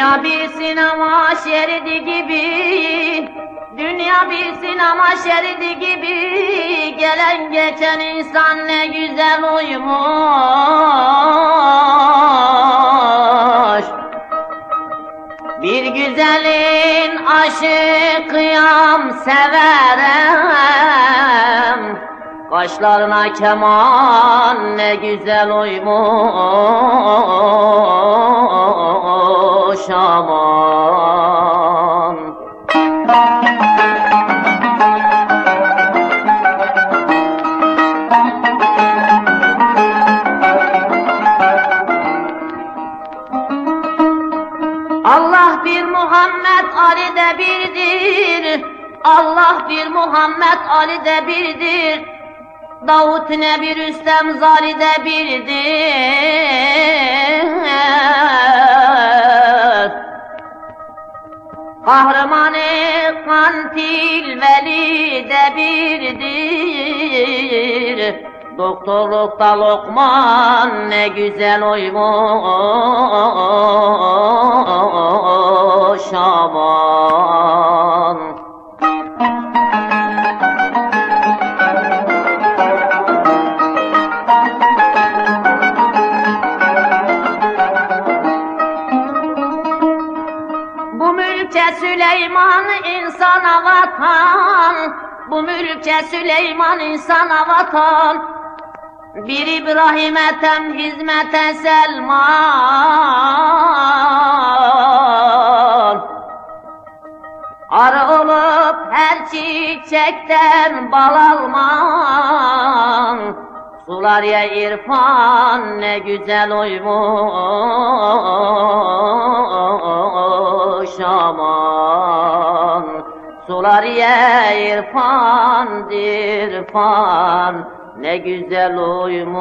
Dünya bir sinema şeridi gibi. Dünya bir sinema şeridi gibi. Gelen geçen insan ne güzel uyumuş. Bir güzelin aşıkıyam severem. Kaşlarına keman ne güzel oymuş Allah bir Muhammed Ali de birdir. Allah bir Muhammed Ali de birdir. Davut ne bir Üstem Zali de birdir. Kahramanı kantil veli de birdir. Doktorlukta Lokman ne güzel oymuş aman mülke Süleyman insana vatan. Bu mülke Süleyman insana vatan. Bir İbrahim etem hizmete Selman. Arı olup her çiçekten bal alman. Sular ya irfan ne güzel oymuş aman Sular ya irfan irfan ne güzel uymuş.